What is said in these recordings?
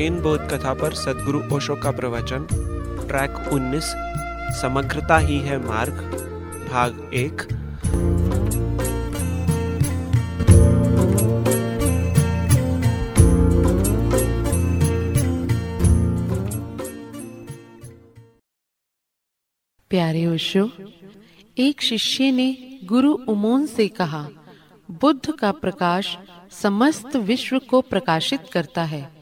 जैन बोध कथा पर सदगुरु ओशो का प्रवचन ट्रैक 19 समग्रता ही है मार्ग भाग एक प्यारे ओशो, एक शिष्य ने गुरु उमोन से कहा, बुद्ध का प्रकाश समस्त विश्व को प्रकाशित करता है।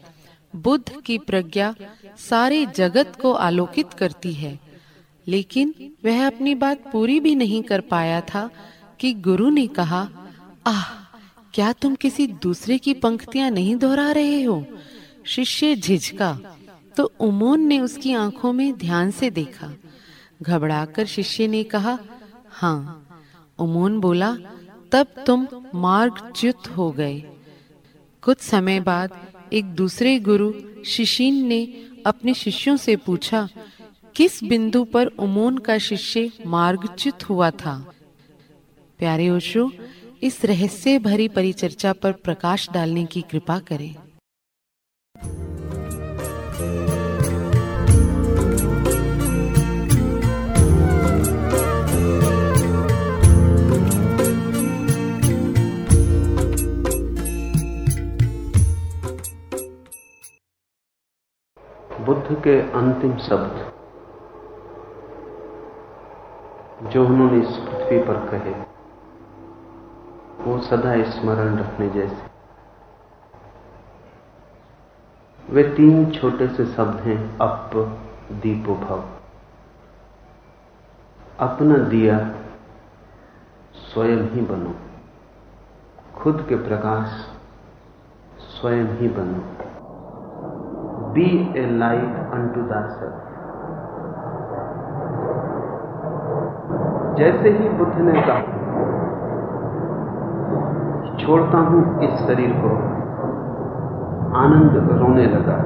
बुद्ध की प्रज्ञा सारे जगत को आलोकित करती है। लेकिन वह अपनी बात पूरी भी नहीं कर पाया था कि गुरु ने कहा, आह, क्या तुम किसी दूसरे की पंक्तियाँ नहीं दोहरा रहे हो? शिष्य झिझका। तो उमोन ने उसकी आँखों में ध्यान से देखा। घबराकर शिष्य ने कहा हाँ। उमोन बोला, तब तुम मार्गच्युत हो गए। कुछ समय बाद एक दूसरे गुरु शिशिन ने अपने शिष्यों से पूछा, किस बिंदु पर उमोन का शिष्य मार्गच्युत हुआ था? प्यारे ओशो, इस रहस्य भरी परिचर्चा पर प्रकाश डालने की कृपा करें। बुद्ध के अंतिम शब्द जो उन्होंने इस पृथ्वी पर कहे, वो सदा स्मरण रखने जैसे। वे तीन छोटे से शब्द हैं, अप, दीपो भव। अपना दिया स्वयं ही बनो। खुद के प्रकाश स्वयं ही बनो। Be a light unto thyself. जैसे ही बुद्ध ने कहा, छोड़ता हूँ इस शरीर को, आनंद रोने लगा।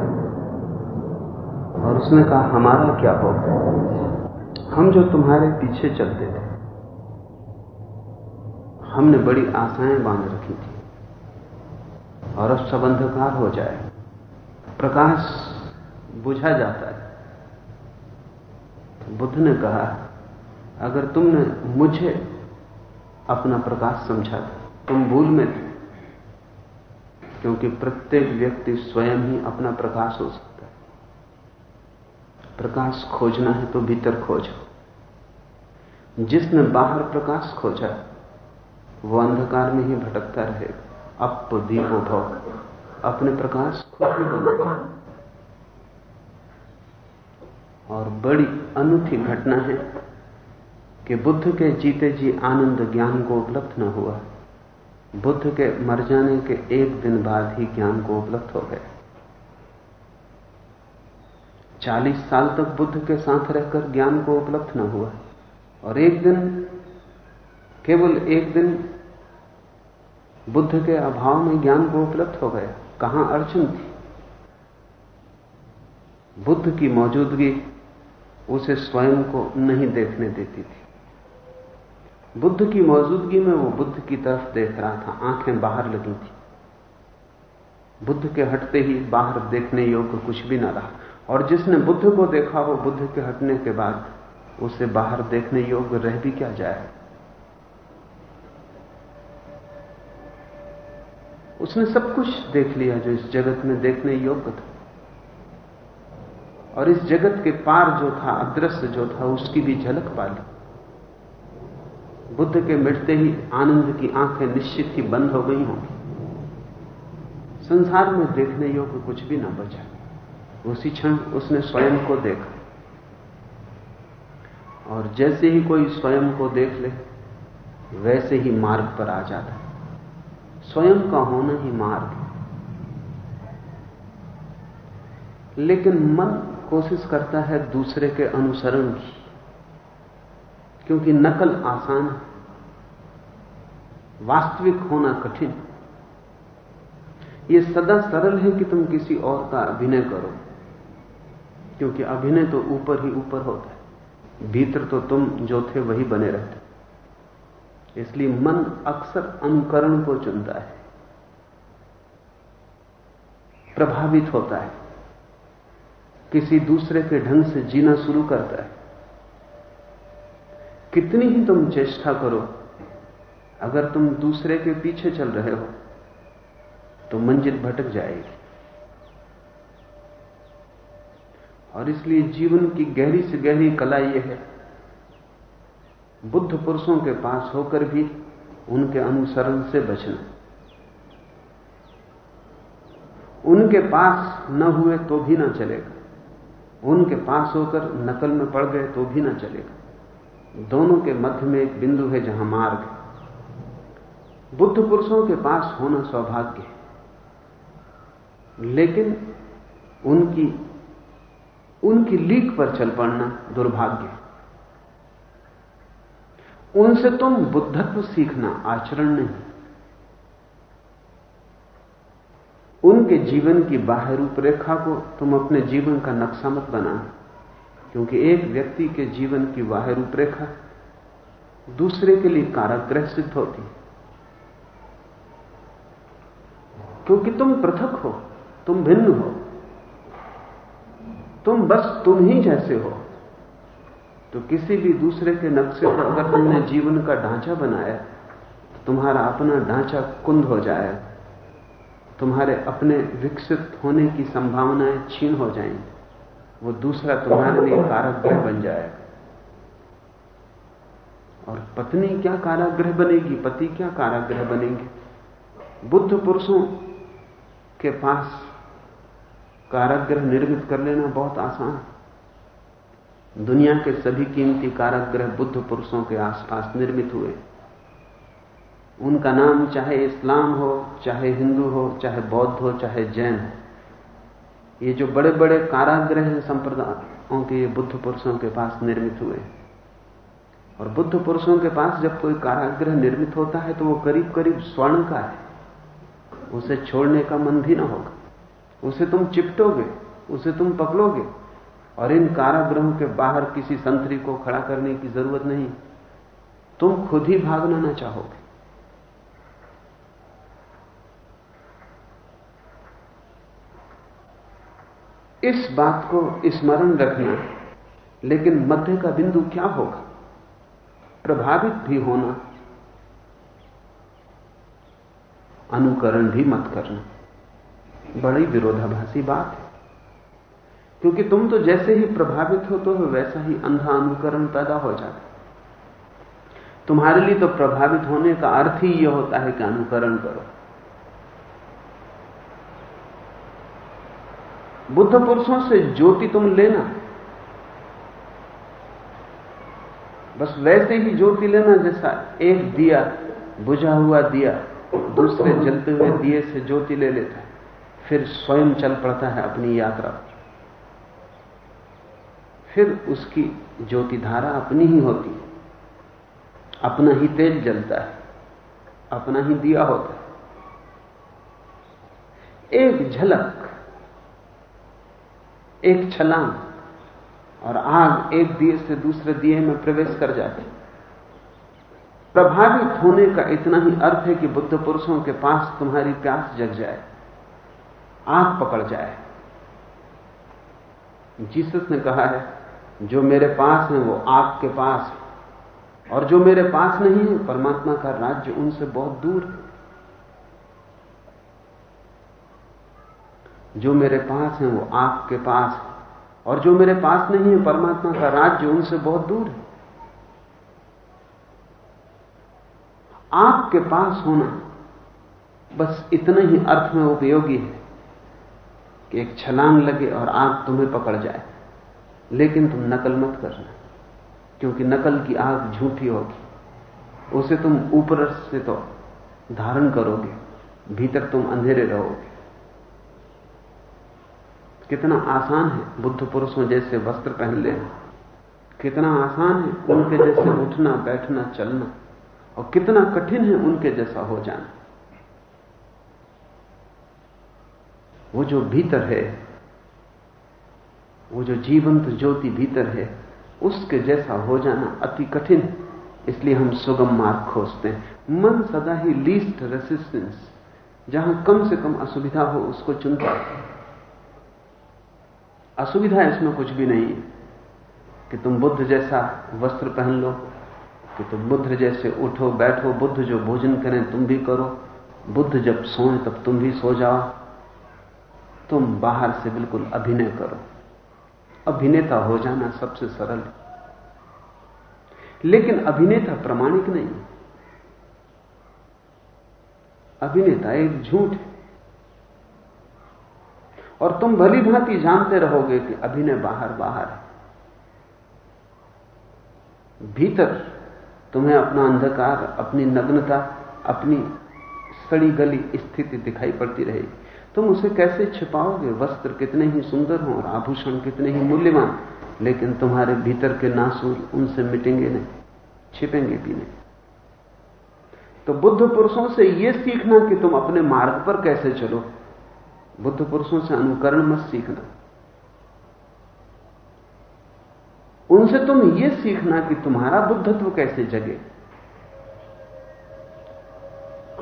और उसने कहा, हमारा क्या हो हम जो तुम्हारे पीछे चलते थे, हमने बड़ी आशाएँ बाँध रखी थी। और अब सब अंधकार हो जाए प्रकाश बुझा जाता है। बुद्ध ने कहा, अगर तुमने मुझे अपना प्रकाश समझा था तुम भूल में थे, क्योंकि प्रत्येक व्यक्ति स्वयं ही अपना प्रकाश हो सकता है। प्रकाश खोजना है तो भीतर खोजो। जिसने बाहर प्रकाश खोजा, वो अंधकार में ही भटकता रहेगा। अप दीपो भव। अपने प्रकाश खुद ही और बड़ी अनूठी घटना है कि बुद्ध के जीते जी आनंद ज्ञान को उपलब्ध न हुआ। बुद्ध के मर जाने के एक दिन बाद ही ज्ञान को उपलब्ध हो गया। चालीस साल तक बुद्ध के साथ रहकर ज्ञान को उपलब्ध न हुआ। और एक दिन, केवल एक दिन, बुद्ध के अभाव में ज्ञान को उपलब्ध हो गया। कहाँ अड़चन थी? बुद्ध की मौजूदगी उसे स्वयं को नहीं देखने देती थी। बुद्ध की मौजूदगी में वो बुद्ध की तरफ़ देख रहा था, आँखें बाहर लगी थी। बुद्ध के हटते ही बाहर देखने योग्य कुछ भी ना रहा। और जिसने बुद्ध को देखा हो बुद्ध के हटने के बाद उसे बाहर देखने योग्य रह भी क्या जाए? उसने सब कुछ देख लिया जो इस जगत में देखने योग्य था। और इस जगत के पार जो था, अदृश्य जो था, उसकी भी झलक पा ली बुद्ध के मिटते ही आनंद की आँखें निश्चित ही बंद हो गई होंगी। संसार में देखने योग्य कुछ भी ना बचा। उसी क्षण उसने स्वयं को देखा। और जैसे ही कोई स्वयं को देख ले, वैसे ही मार्ग पर आ जाता। है स्वयं का होना ही मार्ग है। लेकिन मन कोशिश करता है दूसरे के अनुसरण की, क्योंकि नकल आसान है, वास्तविक होना कठिन यह सदा सरल है कि तुम किसी और का अभिनय करो, क्योंकि अभिनय तो ऊपर ही ऊपर होता है, भीतर तो तुम जो थे वही बने रहते। इसलिए मन अक्सर अनुकरण को चुनता है। प्रभावित होता है। किसी दूसरे के ढंग से जीना शुरू करता है। कितनी ही तुम चेष्टा करो, अगर तुम दूसरे के पीछे चल रहे हो तो मंजिल भटक जाएगी। और इसलिए जीवन की गहरी से गहरी कला यह है बुद्ध पुरुषों के पास होकर भी उनके अनुसरण से बचना। उनके पास न हुए तो भी ना चलेगा। उनके पास होकर नकल में पड़ गए तो भी ना चलेगा। दोनों के मध्य में एक बिंदु है जहाँ मार्ग है। बुद्ध पुरुषों के पास होना सौभाग्य है। लेकिन उनकी उनकी लीक पर चल पड़ना दुर्भाग्य है। उनसे तुम बुद्धत्व सीखना आचरण नहीं। उनके जीवन की बाह्य रूपरेखा को तुम अपने जीवन का नक्शा मत बनाना क्योंकि एक व्यक्ति के जीवन की बाह्य रूपरेखा दूसरे के लिए काराग्रह सिद्ध होती क्योंकि तुम पृथक हो, तुम भिन्न हो, तुम बस तुम ही जैसे हो। तो किसी भी दूसरे के नक्शे पर अगर तुमने जीवन का ढांचा बनाया तो तुम्हारा अपना ढांचा कुंद हो जाएगा तुम्हारे अपने विकसित होने की संभावनाएँ छीन हो जाएँगी वो दूसरा तुम्हारे लिए काराग्रह बन जाएगा और पत्नी क्या काराग्रह बनेगी? पति क्या काराग्रह बनेंगे? बुद्ध पुरुषों के पास काराग्रह निर्मित कर लेना बहुत आसान। है दुनिया के सभी कीमती काराग्रह बुद्ध पुरुषों के आसपास निर्मित हुए। उनका नाम चाहे इस्लाम हो, चाहे हिंदू हो, चाहे बौद्ध हो, चाहे जैन हो। ये जो बड़े बड़े काराग्रह हैं संप्रदायों के, ये बुद्ध पुरुषों के पास निर्मित हुए। और बुद्ध पुरुषों के पास जब कोई काराग्रह निर्मित होता है तो वो करीब करीब स्वर्ण का है। उसे छोड़ने का मन भी ना होगा। उसे तुम चिपटोगे, उसे तुम पकड़ोगे और इन कारागृहों के बाहर किसी संतरी को खड़ा करने की ज़रूरत नहीं। तुम खुद ही भागना ना चाहोगे। इस बात को स्मरण रखना, लेकिन मध्य का बिंदु क्या होगा? प्रभावित भी होना, अनुकरण भी मत करना। बड़ी विरोधाभासी बात है। क्योंकि तुम तो जैसे ही प्रभावित होते हो, वैसा ही अंधा अनुकरण पैदा हो जाता तुम्हारे लिए तो प्रभावित होने का अर्थ ही यह होता है कि अनुकरण करो। बुद्ध पुरुषों से ज्योति तुम लेना। बस वैसे ही ज्योति लेना जैसा एक दिया, बुझा हुआ दिया, दूसरे जलते हुए दिए से ज्योति ले लेता है। फिर स्वयं चल पड़ता है अपनी यात्रा फिर उसकी ज्योति धारा अपनी ही होती है। अपना ही तेज जलता है, अपना ही दिया होता है। एक झलक, एक छलांग और आग एक दिए से दूसरे दिए में प्रवेश कर जाती प्रभावित होने का इतना ही अर्थ है कि बुद्ध पुरुषों के पास तुम्हारी प्यास जग जाए, आग पकड़ जाए। जीसस ने कहा है जो मेरे पास है, वो आग के पास है। और जो मेरे पास नहीं है, परमात्मा का राज्य उनसे बहुत दूर है। जो मेरे पास है, वो आग के पास है। और जो मेरे पास नहीं है, परमात्मा का राज्य उनसे बहुत दूर है। आग के पास होना बस इतने ही अर्थ में उपयोगी है कि एक छलांग लगे और आग तुम्हें पकड़ जाए। लेकिन तुम नकल मत करना, क्योंकि नकल की आग झूठी होगी। उसे तुम ऊपर से तो धारण करोगे, भीतर तुम अंधेरे रहोगे। कितना आसान है बुद्ध पुरुषों जैसे वस्त्र पहन लेना। कितना आसान है उनके जैसे उठना, बैठना, चलना। और कितना कठिन है उनके जैसा हो जाना। वो जो भीतर है वो जो जीवंत ज्योति भीतर है, उसके जैसा हो जाना अति कठिन। इसलिए हम सुगम मार्ग खोजते हैं। मन सदा ही लीस्ट रेसिस्टेंस। जहाँ कम से कम असुविधा हो, उसको चुनता है। असुविधा इसमें कुछ भी नहीं है कि तुम बुद्ध जैसा वस्त्र पहन लो, कि तुम बुद्ध जैसे उठो, बैठो, बुद्ध जो भोजन करें, तुम भी करो। बुद्ध जब सोए, तब तुम भी सो जाओ। तुम बाहर से बिल्कुल अभिनय करो। अभिनेता हो जाना सबसे सरल है। लेकिन अभिनेता प्रमाणिक नहीं अभिनेता एक झूठ है। और तुम भली भांति जानते रहोगे कि अभिनय बाहर बाहर है। भीतर तुम्हें अपना अंधकार, अपनी नग्नता, अपनी सड़ी गली स्थिति दिखाई पड़ती रहेगी। तुम उसे कैसे छिपाओगे? वस्त्र कितने ही सुंदर हों और आभूषण कितने ही मूल्यवान, लेकिन तुम्हारे भीतर के नासूर उनसे मिटेंगे नहीं, छिपेंगे भी नहीं। तो बुद्ध पुरुषों से यह सीखना कि तुम अपने मार्ग पर कैसे चलो, बुद्ध पुरुषों से अनुकरण मत सीखना। उनसे तुम यह सीखना कि तुम्हारा बुद्धत्व कैसे जगे।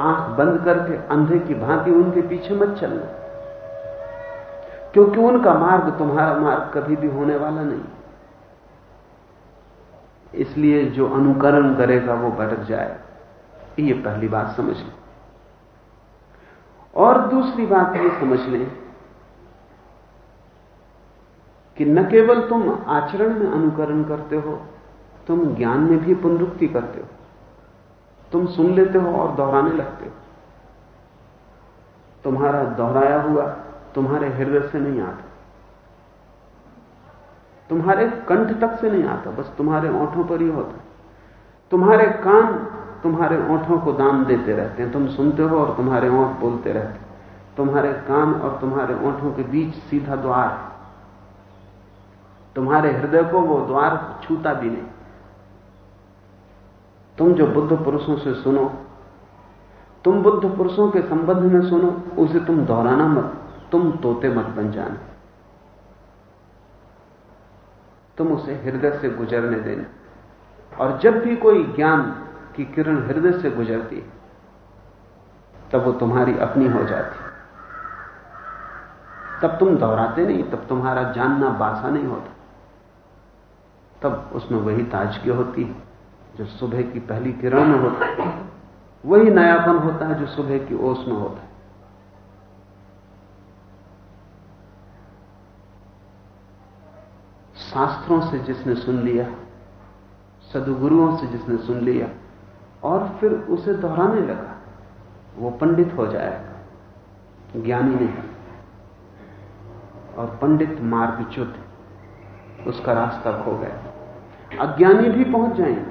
आँख बंद करके अंधे की भांति उनके पीछे मत चलना। क्योंकि उनका मार्ग तुम्हारा मार्ग कभी भी होने वाला नहीं। इसलिए जो अनुकरण करेगा वो भटक जाए। ये पहली बात समझ लें। और दूसरी बात ये समझ लें कि न केवल तुम आचरण में अनुकरण करते हो, तुम ज्ञान में भी पुनरुक्ति करते हो। तुम सुन लेते हो और दोहराने लगते हो। तुम्हारा दोहराया हुआ तुम्हारे हृदय से नहीं आता। तुम्हारे कंठ तक से नहीं आता, बस तुम्हारे ओंठों पर ही होता। तुम्हारे कान तुम्हारे ओंठों को दान देते रहते हैं। तुम सुनते हो और तुम्हारे ओंठ बोलते रहते तुम्हारे कान और तुम्हारे ओंठों के बीच सीधा द्वार तुम्हारे हृदय को वो द्वार छूता भी नहीं। तुम जो बुद्ध पुरुषों से सुनो, तुम बुद्ध पुरुषों के संबंध में सुनो, उसे तुम दोहराना मत, तुम तोते मत बन जाना। तुम उसे हृदय से गुजरने देना। और जब भी कोई ज्ञान की किरण हृदय से गुजरती, तब वो तुम्हारी अपनी हो जाती। तब तुम दोहराते नहीं, तब तुम्हारा जानना बासा नहीं होता। तब उसमें वही ताजगी होती है। जो सुबह की पहली किरण में होता है, वही नयापन होता है जो सुबह की ओस में होता है। शास्त्रों से जिसने सुन लिया, सदगुरुओं से जिसने सुन लिया, और फिर उसे दोहराने लगा, वो पंडित हो जाएगा, ज्ञानी नहीं। और पंडित मार्गच्युत, उसका रास्ता खो गया। अज्ञानी भी पहुँच जाएँगे।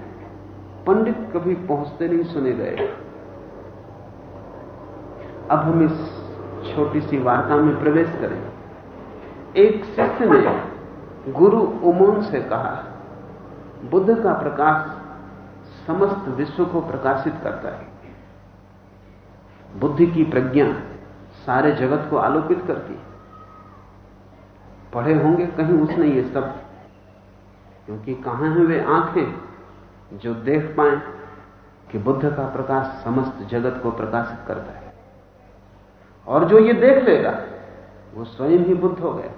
पंडित कभी पहुँचते नहीं, सुने गए। अब हम इस छोटी सी वार्ता में प्रवेश करें। एक शिष्य ने गुरु उमोन से कहा, बुद्ध का प्रकाश समस्त विश्व को प्रकाशित करता है। बुद्धि की प्रज्ञा सारे जगत को आलोकित करती है। पढ़े होंगे, कहीं उसने ये सब, क्योंकि कहाँ हैं वे आँखें? जो देख पाए कि बुद्ध का प्रकाश समस्त जगत को प्रकाशित करता है। और जो ये देख लेगा, वो स्वयं ही बुद्ध हो गया।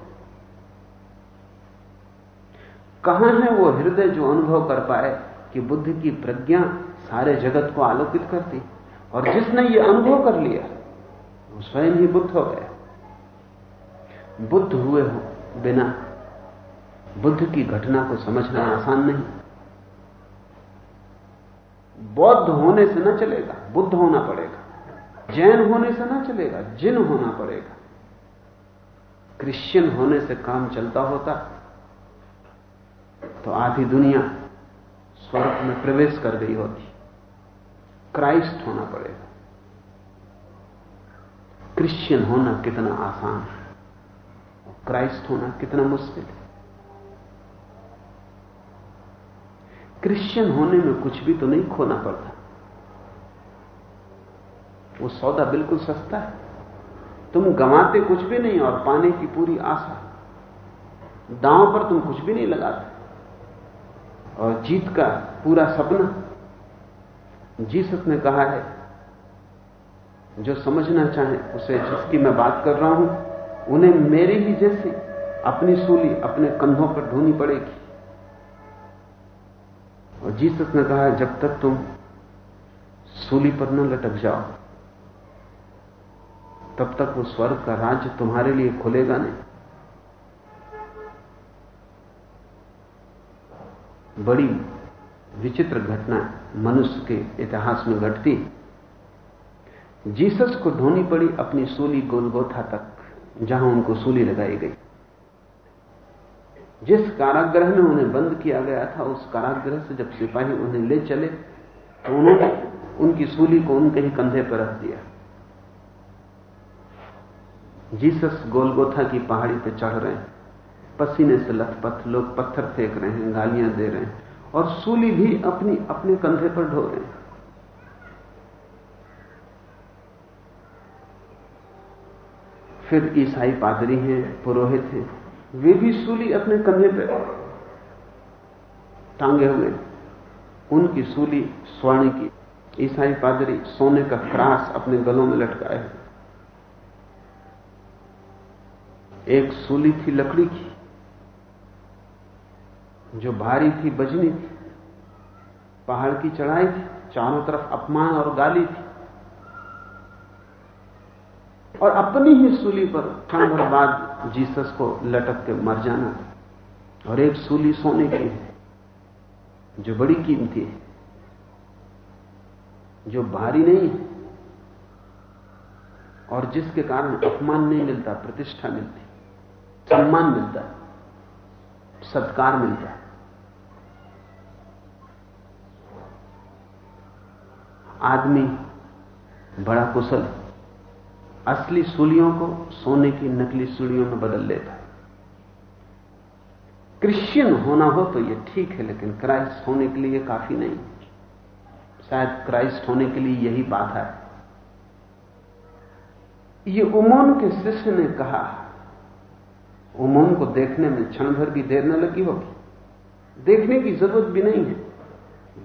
कहाँ है वो हृदय जो अनुभव कर पाए कि बुद्ध की प्रज्ञा सारे जगत को आलोकित करती, और जिसने ये अनुभव कर लिया, वो स्वयं ही बुद्ध हो गया। बुद्ध हुए हो बिना, बुद्ध की घटना को समझना आसान नहीं। बौद्ध होने से ना चलेगा, बुद्ध होना पड़ेगा, जैन होने से ना चलेगा, जिन होना पड़ेगा। क्रिश्चियन होने से काम चलता होता तो आधी दुनिया स्वर्ग में प्रवेश कर गई होती। क्राइस्ट होना पड़ेगा। क्रिश्चियन होना कितना आसान है, क्राइस्ट होना कितना मुश्किल है। क्रिश्चियन होने में कुछ भी तो नहीं खोना पड़ता। वो सौदा बिल्कुल सस्ता है। तुम गंवाते कुछ भी नहीं और पाने की पूरी आशा। दांव पर तुम कुछ भी नहीं लगाते। और जीत का पूरा सपना। जीसस ने कहा है, जो समझना चाहे उसे जिसकी मैं बात कर रहा हूँ, उन्हें मेरी ही जैसी अपनी सूली अपने कंधों पर ढोनी पड़ेगी। और जीसस ने कहा, जब तक तुम सूली पर न लटक जाओ, तब तक वो स्वर्ग का राज्य तुम्हारे लिए खुलेगा नहीं. बड़ी विचित्र घटना मनुष्य के इतिहास में घटती। जीसस को ढोनी पड़ी अपनी सूली गोलगोथा तक, जहाँ उनको सूली लगाई गई। जिस कारागृह में उन्हें बंद किया गया था, उस कारागृह से जब सिपाही उन्हें ले चले तो उन्होंने उनकी सूली को उनके ही कंधे पर रख दिया। जीसस गोलगोथा की पहाड़ी पर चढ़ रहे हैं। पसीने से लथपथ, लोग पत्थर फेंक रहे हैं, गालियाँ दे रहे हैं, और सूली भी अपनी, अपने कंधे पर ढो रहे हैं। फिर ईसाई पादरी हैं, पुरोहित हैं वे भी सूली अपने कंधे पर टांगे हुए उनकी सूली स्वर्ण की, ईसाई पादरी सोने का क्रास अपने गलों में लटकाए हुए एक सूली थी लकड़ी की, जो भारी थी, बजनी थी, पहाड़ की चढ़ाई थी, चारों तरफ़ अपमान और गाली थी। और अपनी ही सूली पर क्षण भर बाद जीसस को लटक के मर जाना और एक सूली सोने की है, जो बड़ी कीमती है, जो भारी नहीं है, और जिसके कारण अपमान नहीं मिलता, प्रतिष्ठा मिलती, सम्मान मिलता है सत्कार मिलता है। आदमी बड़ा कुशल असली सूलियों को सोने की नकली सूलियों में बदल लेता है। क्रिश्चियन होना हो तो यह ठीक है, लेकिन क्राइस्ट होने के लिए काफ़ी नहीं। शायद क्राइस्ट होने के लिए यही बात है। ये उमोन के शिष्य ने कहा, उमोन को देखने में क्षण भर भी देर न लगी होगी। देखने की ज़रूरत भी नहीं है।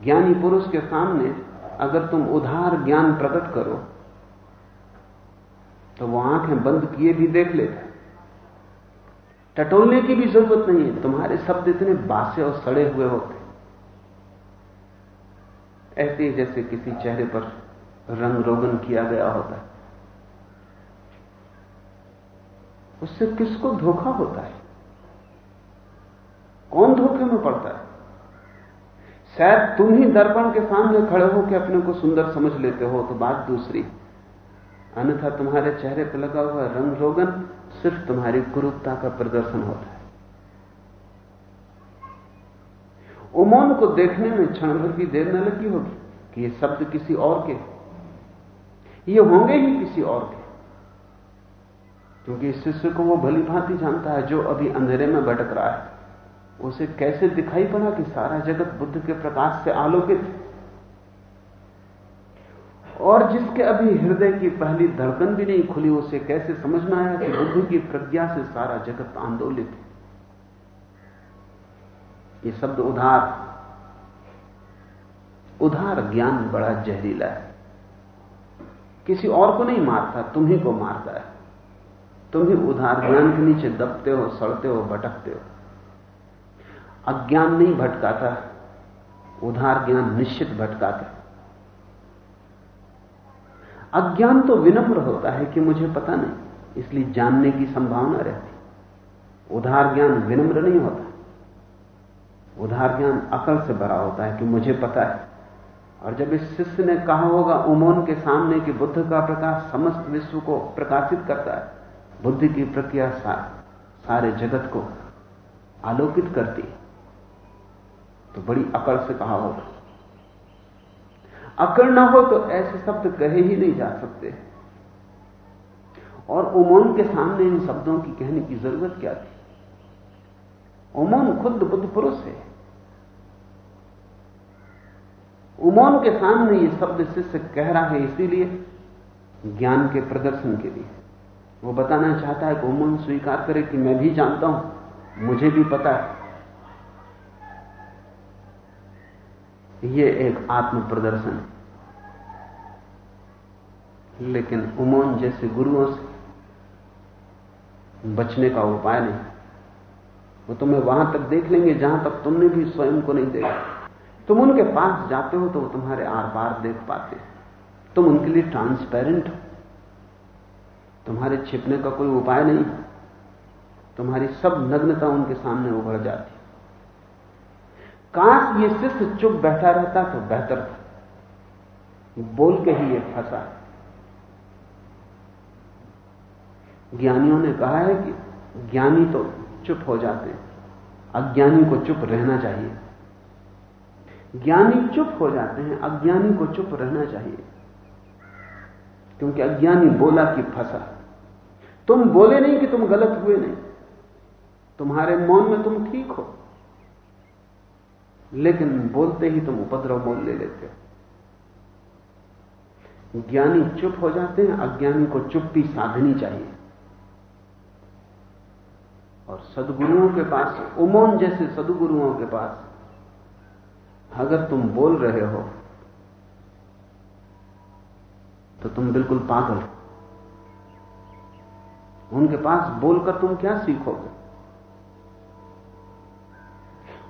ज्ञानी पुरुष के सामने अगर तुम उधार ज्ञान प्रकट करो तो वो आँखें बंद किए भी देख लेता टटोलने की भी ज़रूरत नहीं है। तुम्हारे शब्द इतने बासे और सड़े हुए होते ऐसे जैसे किसी चेहरे पर रंग रोगन किया गया होता है। उससे किसको धोखा होता है? कौन धोखे में पड़ता है? शायद तुम ही दर्पण के सामने खड़े हो के अपने को सुंदर समझ लेते हो तो बात दूसरी अन्यथा तुम्हारे चेहरे पर लगा हुआ रंग रोगन सिर्फ़ तुम्हारी कुरूपता का प्रदर्शन होता है। उमोन को देखने में क्षण भर की देर न लगी होगी कि ये शब्द किसी और के ये होंगे ही किसी और के क्योंकि शिष्य को वो भली भांति जानता है जो अभी अंधेरे में भटक रहा है। उसे कैसे दिखाई पड़ा कि सारा जगत बुद्ध के प्रकाश से आलोकित और जिसके अभी हृदय की पहली धड़कन भी नहीं खुली, उसे कैसे समझ में आया कि बुद्ध की प्रज्ञा से सारा जगत आंदोलित है? ये शब्द उधार। उधार ज्ञान बड़ा जहरीला है। किसी और को नहीं मारता तुम ही को मारता है। तुम ही उधार ज्ञान के नीचे दबते हो, सड़ते हो, भटकते हो। अज्ञान नहीं भटकाता, उधार ज्ञान निश्चित भटकाता अज्ञान तो विनम्र होता है कि मुझे पता नहीं इसलिए जानने की संभावना रहती। उधार ज्ञान विनम्र नहीं होता। उधार ज्ञान अकल से भरा होता है कि मुझे पता है। और जब इस शिष्य ने कहा होगा उमोन के सामने कि बुद्ध का प्रकाश समस्त विश्व को प्रकाशित करता है बुद्ध की प्रक्रिया सा, सारे जगत को आलोकित करती तो बड़ी अकड़ से कहा होगा। अकड़ ना हो तो ऐसे शब्द कहे ही नहीं जा सकते। और उमोन के सामने इन शब्दों की कहने की ज़रूरत क्या थी? उमोन खुद बुद्ध पुरुष है। उमोन के सामने ये शब्द शिष्य कह रहा है इसीलिए ज्ञान के प्रदर्शन के लिए। वो बताना चाहता है कि उमोन स्वीकार करे कि मैं भी जानता हूँ, मुझे भी पता है। ये एक आत्म प्रदर्शन है। लेकिन उमोन जैसे गुरुओं से बचने का उपाय नहीं। वो तुम्हें वहाँ तक देख लेंगे जहाँ तक तुमने भी स्वयं को नहीं देखा। तुम उनके पास जाते हो तो वो तुम्हारे आर पार देख पाते तुम उनके लिए ट्रांसपेरेंट हो। तुम्हारे छिपने का कोई उपाय नहीं। तुम्हारी सब नग्नता उनके सामने उभर जाती काश ये शिष्य चुप बैठा रहता तो बेहतर था। बोल के ही ये फंसा। ज्ञानियों ने कहा है कि ज्ञानी तो चुप हो जाते हैं। अज्ञानी को चुप रहना चाहिए। ज्ञानी चुप हो जाते हैं, अज्ञानी को चुप रहना चाहिए। क्योंकि अज्ञानी बोला कि फंसा। तुम बोले नहीं कि तुम गलत हुए नहीं। तुम्हारे मौन में तुम ठीक हो। लेकिन बोलते ही तुम उपद्रव मोल ले लेते हो। ज्ञानी चुप हो जाते हैं, अज्ञानी को चुप्पी साधनी चाहिए। और सदगुरुओं के पास, उमोन जैसे सदगुरुओं के पास, अगर तुम बोल रहे हो तो तुम बिल्कुल पागल हो। उनके पास बोलकर तुम क्या सीखोगे?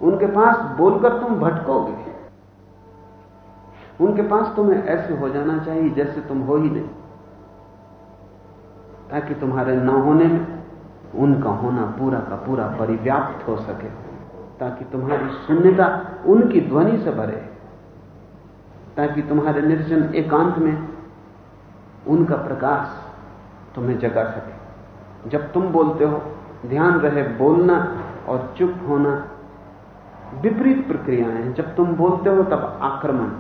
उनके पास बोलकर तुम भटकोगे। उनके पास तुम्हें ऐसे हो जाना चाहिए जैसे तुम हो ही नहीं। ताकि तुम्हारे न होने में, उनका होना पूरा का पूरा परिव्याप्त हो सके। ताकि तुम्हारी शून्यता उनकी ध्वनि से भरे। ताकि तुम्हारे निर्जन एकांत में उनका प्रकाश तुम्हें जगा सके। जब तुम बोलते हो, ध्यान रहे बोलना और चुप होना विपरीत प्रक्रियाएँ हैं। जब तुम बोलते हो, तब आक्रमण।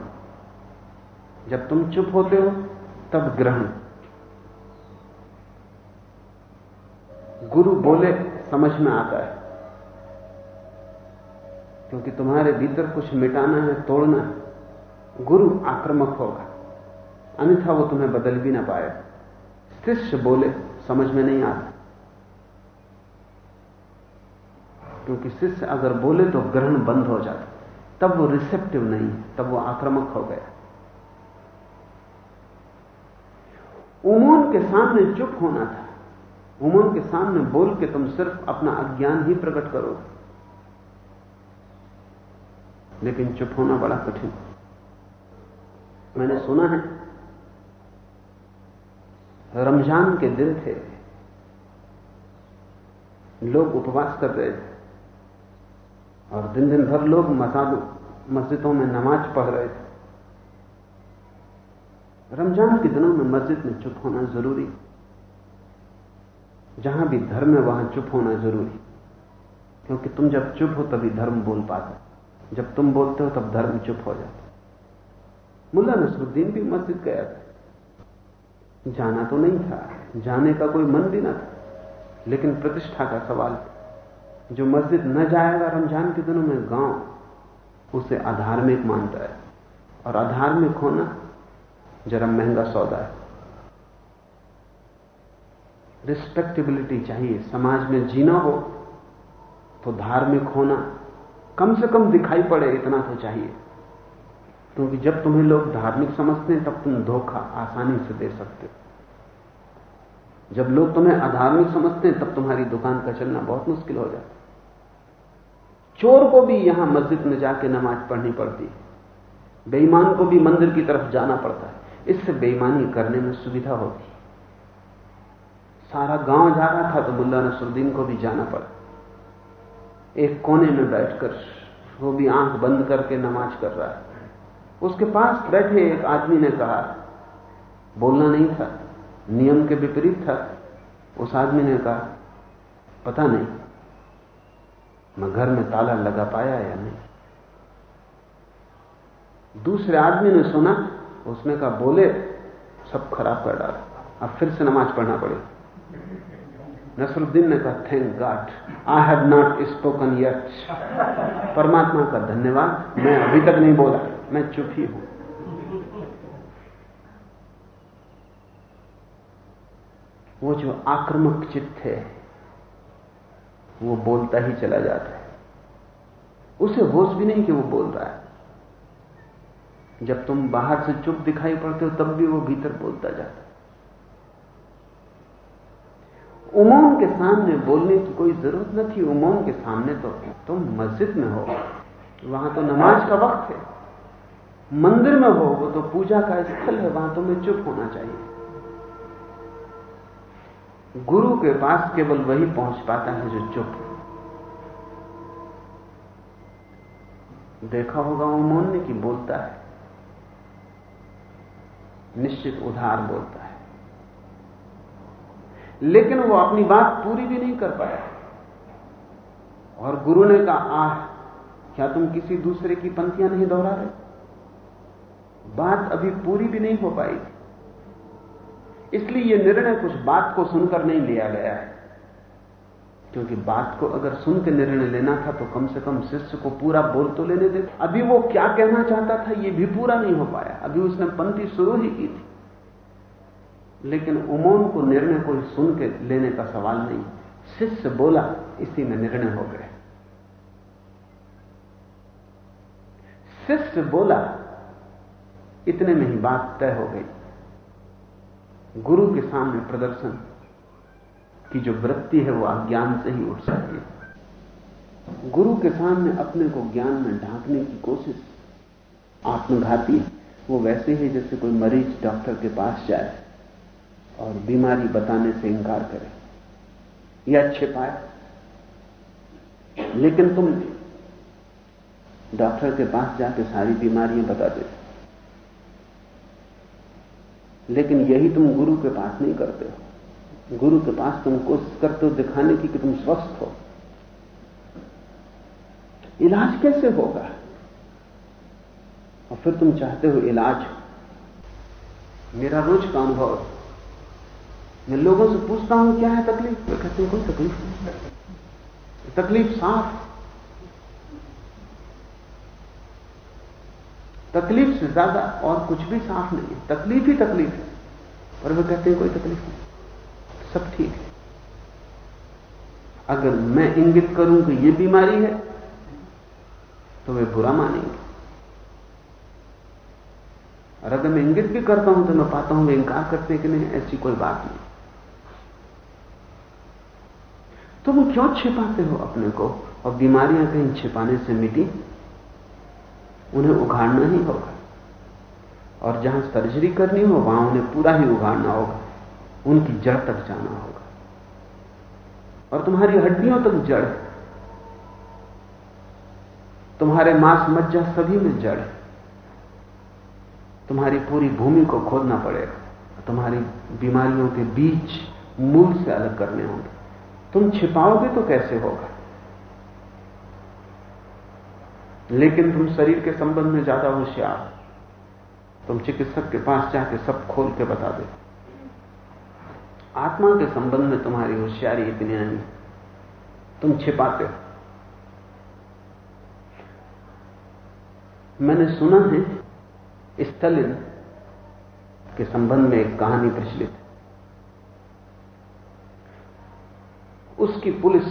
जब तुम चुप होते हो, तब ग्रहण। गुरु बोले, समझ में आता है। क्योंकि तुम्हारे भीतर कुछ मिटाना है, तोड़ना है। गुरु आक्रमक होगा। अन्यथा वो तुम्हें बदल भी ना पाए। शिष्य बोले, समझ में नहीं आता। क्योंकि शिष्य अगर बोले तो ग्रहण बंद हो जाता। तब वो रिसेप्टिव नहीं, तब वो आक्रामक हो गया। उमोन के सामने चुप होना था। उमोन के सामने बोल के तुम सिर्फ़ अपना अज्ञान ही प्रकट करो लेकिन चुप होना बड़ा कठिन। मैंने सुना है, रमज़ान के दिन थे, लोग उपवास कर रहे थे। और दिन दिन भर लोग मसादों मस्जिदों में नमाज़ पढ़ रहे थे। रमज़ान के दिनों में मस्जिद में चुप होना ज़रूरी जहाँ भी धर्म है, वहाँ चुप होना ज़रूरी क्योंकि तुम जब चुप हो, तभी धर्म बोल पाते जब तुम बोलते हो, तब धर्म चुप हो जाता मुल्ला नसरुद्दीन भी मस्जिद गया था। जाना तो नहीं था। जाने का कोई मन भी ना था। लेकिन प्रतिष्ठा का सवाल जो मस्जिद न जाएगा रमज़ान के दिनों में, गाँव, उसे अधार्मिक मानता है। और अधार्मिक होना जरा महँगा सौदा है। रिस्पेक्टेबिलिटी चाहिए। समाज में जीना हो तो धार्मिक होना कम से कम दिखाई पड़े, इतना तो चाहिए। क्योंकि जब तुम्हें लोग धार्मिक समझते हैं, तब तुम धोखा आसानी से दे सकते हो। जब लोग तुम्हें अधार्मिक समझते हैं, तब तुम्हारी दुकान का चलना बहुत मुश्किल हो जाता चोर को भी यहाँ मस्जिद में जाके नमाज़ पढ़नी पड़ती है। बेईमान को भी मंदिर की तरफ़ जाना पड़ता है। इससे बेईमानी करने में सुविधा होती सारा गाँव जा रहा था तो मुल्ला नसरुद्दीन को भी जाना पड़ा। एक कोने में बैठकर वो भी आँख बंद करके नमाज़ कर रहा है। उसके पास बैठे एक आदमी ने कहा, बोलना नहीं था, नियम के विपरीत था। उस आदमी ने कहा, पता नहीं मैं घर में ताला लगा पाया या नहीं? दूसरे आदमी ने सुना, उसने कहा, बोले, सब खराब कर डाला। अब फिर से नमाज़ पढ़ना पड़े नसरुद्दीन ने कहा thank God I have not spoken yet परमात्मा का धन्यवाद, मैं अभी तक नहीं बोला, मैं चुप ही हूँ। वो जो आक्रमक चित्त है वो बोलता ही चला जाता है। उसे होश भी नहीं कि वो बोल रहा है। जब तुम बाहर से चुप दिखाई पड़ते हो, तब भी वो भीतर बोलता जाता है। उमोन के सामने बोलने की कोई ज़रूरत न थी उमोन के सामने तो तुम मस्जिद में हो। वहाँ तो नमाज़ का वक्त है। मंदिर में हो, वो तो पूजा का स्थल है, वहाँ तुम्हें चुप होना चाहिए। गुरु के पास केवल वही पहुँच पाता है जो चुप देखा होगा उमोन ने कि बोलता है। निश्चित उधार बोलता है। लेकिन वो अपनी बात पूरी भी नहीं कर पाया। और गुरु ने कहा, आह, क्या तुम किसी दूसरे की पंक्तियाँ नहीं दोहरा रहे? बात अभी पूरी भी नहीं हो पाई इसलिए यह निर्णय कुछ बात को सुनकर नहीं लिया गया है। क्योंकि बात को अगर सुन के निर्णय लेना था तो कम से कम शिष्य को पूरा बोल तो लेने दे अभी वो क्या कहना चाहता था, ये भी पूरा नहीं हो पाया। अभी उसने पंक्ति शुरू ही की थी। लेकिन उमोन को निर्णय कोई सुन के लेने का सवाल नहीं। शिष्य बोला, इसी में निर्णय हो गए शिष्य बोला, इतने में ही बात तय हो गई। गुरु के सामने प्रदर्शन की जो वृत्ति है, वो अज्ञान से ही उठ सकती है। गुरु के सामने अपने को ज्ञान में ढांकने की कोशिश आत्मघाती वो वैसे ही जैसे कोई मरीज़ डॉक्टर के पास जाए और बीमारी बताने से इंकार करे। या छिपाए लेकिन तुम डॉक्टर के पास जाके सारी बीमारियाँ बता देते। लेकिन यही तुम गुरु के पास नहीं करते हो। गुरु के पास तुम कोशिश करते हो दिखाने की कि तुम स्वस्थ हो। इलाज कैसे होगा? और फिर तुम चाहते हो इलाज मेरा रोज का अनुभव मैं लोगों से पूछता हूँ, क्या है तकलीफ़? वे कहते हैं, कोई तकलीफ़ नहीं तकलीफ़ साफ़ तकलीफ़ से ज़्यादा और कुछ भी साफ़ नहीं है। तकलीफ़ ही तकलीफ़ है। पर वे कहते हैं, कोई तकलीफ़ नहीं। सब ठीक है। अगर मैं इंगित करूँ कि यह बीमारी है तो वे बुरा मानेंगे। और अगर मैं इंगित भी करता हूँ तो मैं पाता हूँ, वे इंकार करते कि नहीं, ऐसी कोई बात नहीं। तुम क्यों छिपाते हो अपने को? और बीमारियाँ कहीं छिपाने से मिटी? उन्हें उघाड़ना ही होगा। और जहाँ सर्जरी करनी हो, वहाँ उन्हें पूरा ही उघाड़ना होगा। उनकी जड़ तक जाना होगा। और तुम्हारी हड्डियों तक जड़ तुम्हारे मांस मज्जा सभी में जड़ है। तुम्हारी पूरी भूमि को खोदना पड़ेगा। तुम्हारी बीमारियों के बीच मूल से अलग करने होंगे। तुम छिपाओगे तो कैसे होगा? लेकिन तुम शरीर के संबंध में ज़्यादा होशियार तुम चिकित्सक के पास जाके सब खोल के बता दे। आत्मा के संबंध में तुम्हारी होशियारी इतनी नहीं। तुम छिपाते हो। मैंने सुना है स्थलिन के संबंध में एक कहानी प्रचलित है। उसकी पुलिस,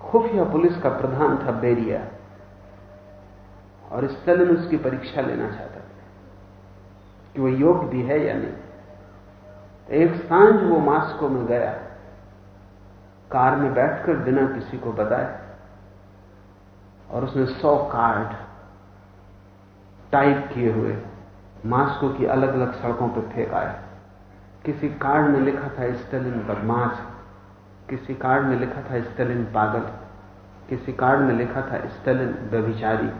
खुफिया पुलिस का प्रधान था बेरिया। और स्टेलिन उसकी परीक्षा लेना चाहता था कि वो योग्य भी है या नहीं। तो एक साँझ वो मास्को में गया, कार में बैठकर बिना किसी को बताए, और उसने सौ कार्ड टाइप किए हुए मास्को की अलग अलग सड़कों पर फेंक किसी कार्ड में लिखा था स्टेलिन बदमाश। किसी कार्ड में लिखा था स्टेलिन पागल। किसी कार्ड में लिखा था स्टेलिन व्यभिचारी।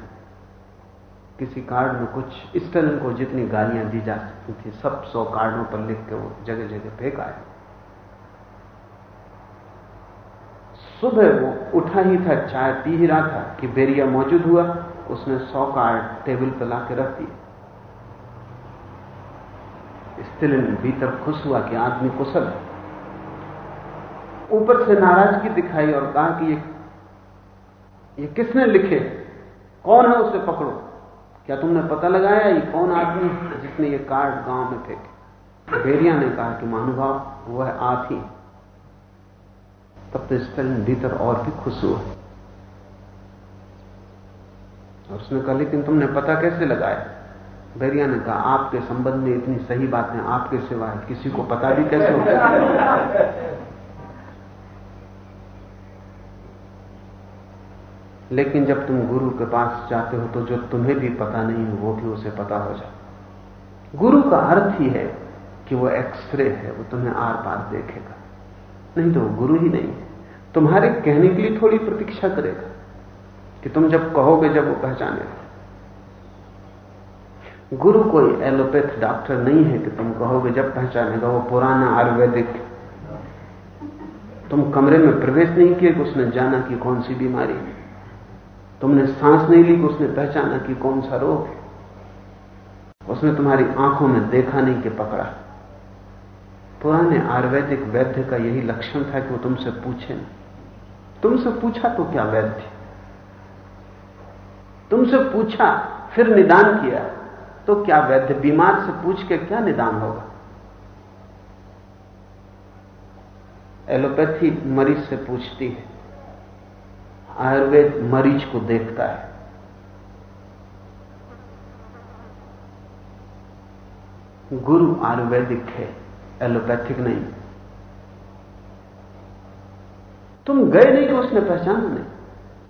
किसी कार्ड में कुछ स्टेलिन को जितनी गालियाँ दी जा सकती थी, सब सौ कार्डों पर लिख के वो जगह जगह फेंक आया सुबह वो उठा ही था, चाय पी ही रहा था कि बेरिया मौजूद हुआ, उसने सौ कार्ड टेबल पर ला के रख दिए। स्टेलिन भीतर खुश हुआ कि आदमी कुशल है। ऊपर से नाराज़गी दिखाई और कहा कि ये ये किसने लिखे? कौन है उसे पकड़ो? क्या तुमने पता लगाया ये कौन आदमी जिसने ये कार्ड गाँव में फेंके? बेरिया ने कहा कि महानुभाव, वह आप ही तब तो स्टेलिन भीतर और भी खुश हुआ और उसने कहा, लेकिन तुमने पता कैसे लगाया? बेरिया ने कहा, आपके संबंध में इतनी सही बातें आपके सिवाय किसी को पता भी कैसे होता लेकिन जब तुम गुरु के पास जाते हो तो जो तुम्हें भी पता नहीं है, वो भी उसे पता हो जाए। गुरु का अर्थ ही है कि वो एक्सरे है, वो तुम्हें आर पार देखेगा। नहीं तो गुरु ही नहीं है। तुम्हारे कहने के लिए थोड़ी प्रतीक्षा करेगा कि तुम जब कहोगे, जब वो पहचानेगा गुरु कोई एलोपैथ डॉक्टर नहीं है कि तुम कहोगे, जब पहचानेगा, वो पुराना आयुर्वेदिक। तुम कमरे में प्रवेश नहीं किए कि उसने जाना कि कौन सी बीमारी है। तुमने सांस नहीं ली कि उसने पहचाना कि कौन सा रोग है। उसने तुम्हारी आँखों में देखा नहीं कि पकड़ा। पुराने आयुर्वेदिक वैद्य का यही लक्षण था कि वो तुमसे पूछे ना। तुमसे पूछा तो क्या वैद्य? तुमसे पूछा, फिर निदान किया तो क्या वैद्य बीमार से पूछ के क्या निदान होगा? एलोपैथी मरीज़ से पूछती है। आयुर्वेद मरीज़ को देखता है। गुरु आयुर्वेदिक है, एलोपैथिक नहीं। तुम गए नहीं तो उसने पहचाना नहीं।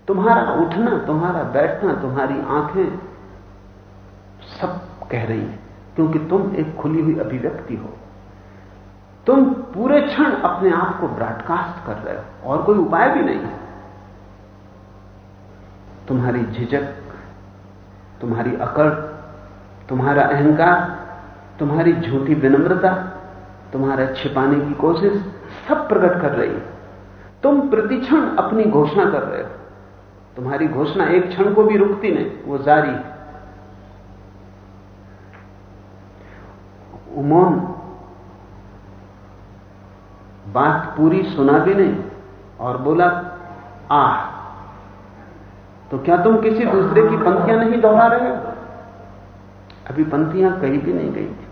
तुम्हारा उठना, तुम्हारा बैठना, तुम्हारी आँखें सब कह रही हैं, क्योंकि तुम एक खुली हुई अभिव्यक्ति हो। तुम पूरे क्षण अपने आप को ब्रॉडकास्ट कर रहे हो, और कोई उपाय भी नहीं है। तुम्हारी झिझक, तुम्हारी अकड़, तुम्हारा अहंकार, तुम्हारी झूठी विनम्रता, तुम्हारा छिपाने की कोशिश सब प्रकट कर रही है। तुम प्रतिक्षण अपनी घोषणा कर रहे हो। तुम्हारी घोषणा एक क्षण को भी रुकती नहीं, वो जारी है। उमोन, बात पूरी सुना भी नहीं और बोला, आह तो क्या तुम किसी दूसरे की पंक्तियाँ नहीं दोहरा रहे हो? अभी पंक्तियाँ कहीं भी नहीं गई थी।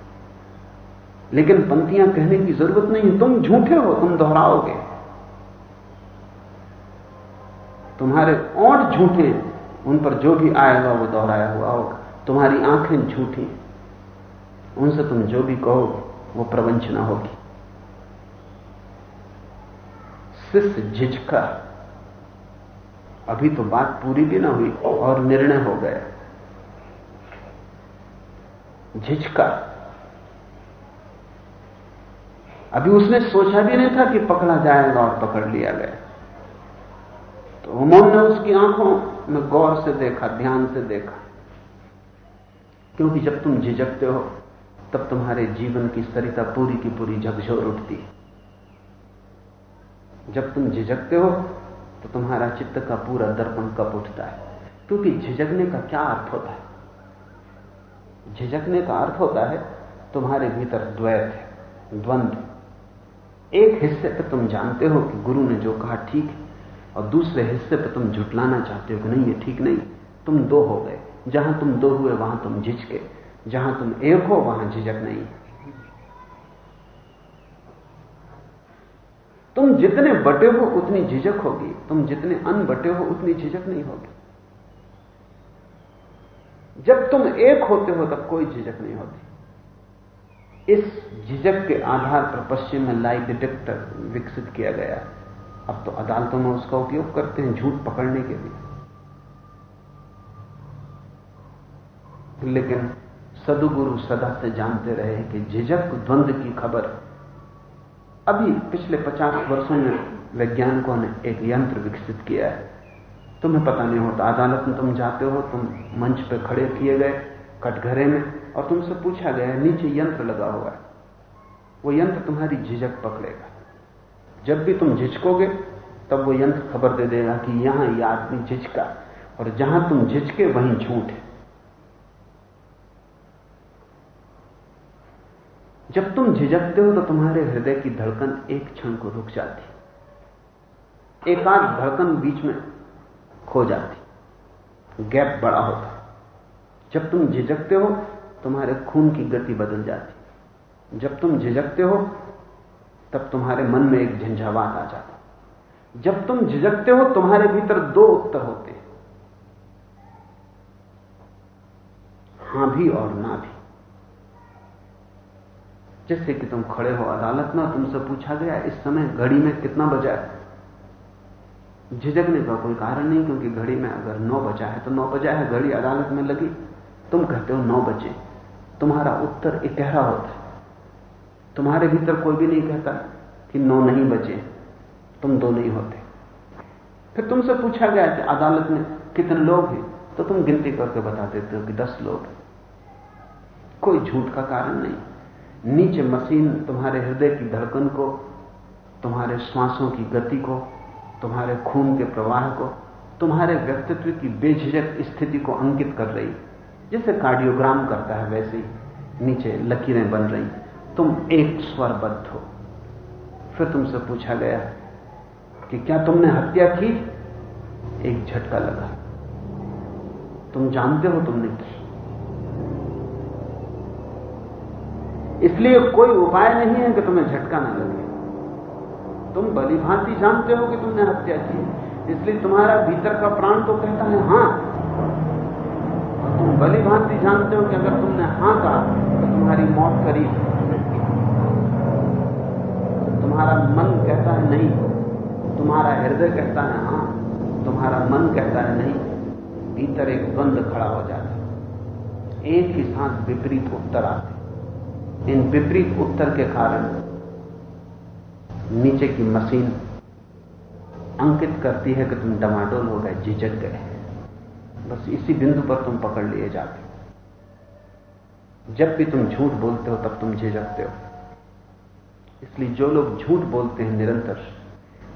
लेकिन पंक्तियाँ कहने की ज़रूरत नहीं, तुम झूठे हो, तुम दोहराओगे। तुम्हारे और झूठे, उन पर जो भी आएगा वो दोहराया हुआ होगा। तुम्हारी आँखें झूठी उनसे तुम जो भी कहोगे, वो प्रवंचना होगी। शिष्य झिझका। अभी तो बात पूरी भी ना हुई और निर्णय हो गया। झिझका। अभी उसने सोचा भी नहीं था कि पकड़ा जाएगा और पकड़ लिया गया। तो उमोन ने उसकी आँखों में गौर से देखा, ध्यान से देखा। क्योंकि जब तुम झिझकते हो, तब तुम्हारे जीवन की सरिता पूरी की पूरी झकझोर उठती जब तुम झिझकते हो तो तुम्हारा चित्त का पूरा दर्पण कप उठता है? क्योंकि झिझकने का क्या अर्थ होता है? झिझकने का अर्थ होता है, तुम्हारे भीतर द्वैत है द्वंद्व एक हिस्से पर तुम जानते हो कि गुरु ने जो कहा ठीक है, और दूसरे हिस्से पर तुम झुटलाना चाहते हो कि नहीं, ये ठीक नहीं। तुम दो हो गए। जहाँ तुम दो हुए, वहाँ तुम झिझके। जहाँ तुम एक हो, वहाँ झिझक नहीं। है तुम जितने बटे हो उतनी झिझक होगी। तुम जितने अन बटे हो उतनी झिझक नहीं होगी। जब तुम एक होते हो तब कोई झिझक नहीं होती। इस झिझक के आधार पर पश्चिम में लाई डिटेक्टर विकसित किया गया। अब तो अदालतों में उसका उपयोग करते हैं झूठ पकड़ने के लिए। लेकिन सदुगुरु सदा से जानते रहे कि झिझक द्वंद की खबर अभी पिछले पचास वर्षों में वैज्ञानिकों ने एक यंत्र विकसित किया है। तुम्हें पता नहीं होता, अदालत में तुम जाते हो, तुम मंच पर खड़े किए गए कटघरे में और तुमसे पूछा गया नीचे यंत्र लगा हुआ है। वो यंत्र तुम्हारी झिझक पकड़ेगा। जब भी तुम झिझकोगे, तब वो यंत्र खबर दे देगा कि यहाँ यह आदमी झिझका और जहाँ तुम झिझके, वहीं झूठ है। जब तुम झिझकते हो तो तुम्हारे हृदय की धड़कन एक क्षण को रुक जाती। एक आध धड़कन बीच में खो जाती। गैप बड़ा होता। जब तुम झिझकते हो, तुम्हारे खून की गति बदल जाती। जब तुम झिझकते हो, तब तुम्हारे मन में एक झंझावात आ जाता। जब तुम झिझकते हो, तुम्हारे भीतर दो उत्तर होते। हैं हाँ भी और ना भी। जैसे कि तुम खड़े हो। अदालत में तुमसे पूछा गया, इस समय घड़ी में कितना बजा है? झिझकने का कोई कारण नहीं, क्योंकि घड़ी में अगर नौ बजा है तो नौ बजा है। घड़ी अदालत में लगी। तुम कहते हो नौ बजे। तुम्हारा उत्तर इकहरा होता है। तुम्हारे भीतर कोई भी नहीं कहता कि नौ नहीं बजे। तुम दो नहीं होते। फिर तुमसे पूछा गया कि अदालत में कितने लोग हैं? तो तुम गिनती करके बता देते हो कि दस लोग कोई झूठ का कारण नहीं। नीचे मशीन तुम्हारे हृदय की धड़कन को, तुम्हारे श्वासों की गति को, तुम्हारे खून के प्रवाह को, तुम्हारे व्यक्तित्व की बेझिझक स्थिति को अंकित कर रही। जैसे कार्डियोग्राम करता है वैसे ही नीचे लकीरें बन रही। तुम एक स्वरबद्ध हो। फिर तुमसे पूछा गया कि क्या तुमने हत्या की? एक झटका लगा। तुम जानते हो तुमने की इसलिए कोई उपाय नहीं है कि तुम्हें झटका ना लगे। तुम भली भांति जानते हो कि तुमने हत्या की इसलिए तुम्हारा भीतर का प्राण तो कहता है, हाँ। तुम भली भांति जानते हो कि अगर तुमने हाँ कहा तो तुम्हारी मौत करीब तुम्हारा मन कहता है, नहीं। तुम्हारा हृदय कहता है, हाँ। तुम्हारा मन कहता है, नहीं। भीतर एक द्वंद खड़ा हो जाता है। एक ही साथ विपरीत उत्तर आते इन विपरीत उत्तर के कारण नीचे की मशीन अंकित करती है कि तुम डमाडोल हो गए, झिझक गए बस इसी बिंदु पर तुम पकड़ लिए जाते हो। जब भी तुम झूठ बोलते हो, तब तुम झिझकते हो। इसलिए जो लोग झूठ बोलते हैं निरंतर,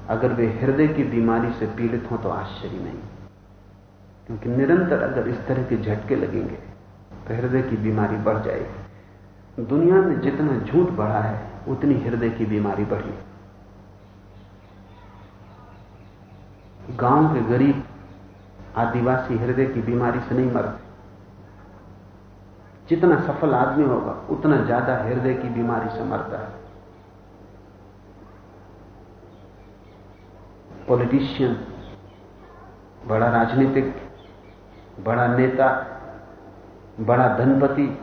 अगर वे हृदय की बीमारी से पीड़ित हों तो आश्चर्य नहीं। क्योंकि निरंतर अगर इस तरह के झटके लगेंगे तो हृदय की बीमारी बढ़ जाएगी। दुनिया में जितना झूठ बढ़ा है, उतनी हृदय की बीमारी बढ़ी। गाँव के गरीब आदिवासी हृदय की बीमारी से नहीं मरते। जितना सफल आदमी होगा, उतना ज़्यादा हृदय की बीमारी से मरता है। पॉलिटिशियन बड़ा राजनीतिक, बड़ा नेता, बड़ा धनपति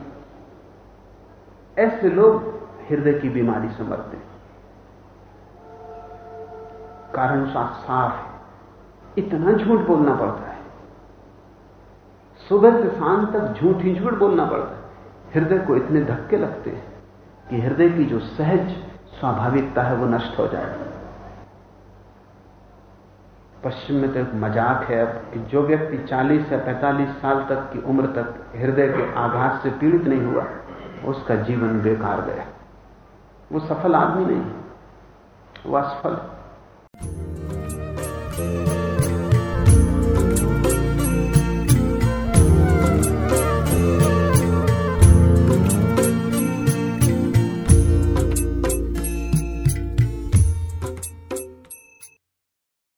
ऐसे लोग हृदय की बीमारी से मरते हैं। कारण साफ़ है। इतना झूठ बोलना पड़ता है। सुबह से शाम तक झूठ ही झूठ बोलना पड़ता है। हृदय को इतने धक्के लगते हैं कि हृदय की जो सहज स्वाभाविकता है वो नष्ट हो जाएगी पश्चिम में तो एक मज़ाक है अब कि जो व्यक्ति 40 या 45 साल तक की उम्र तक हृदय के आघात से पीड़ित नहीं हुआ उसका जीवन बेकार गया। वो सफल आदमी नहीं वो असफल है।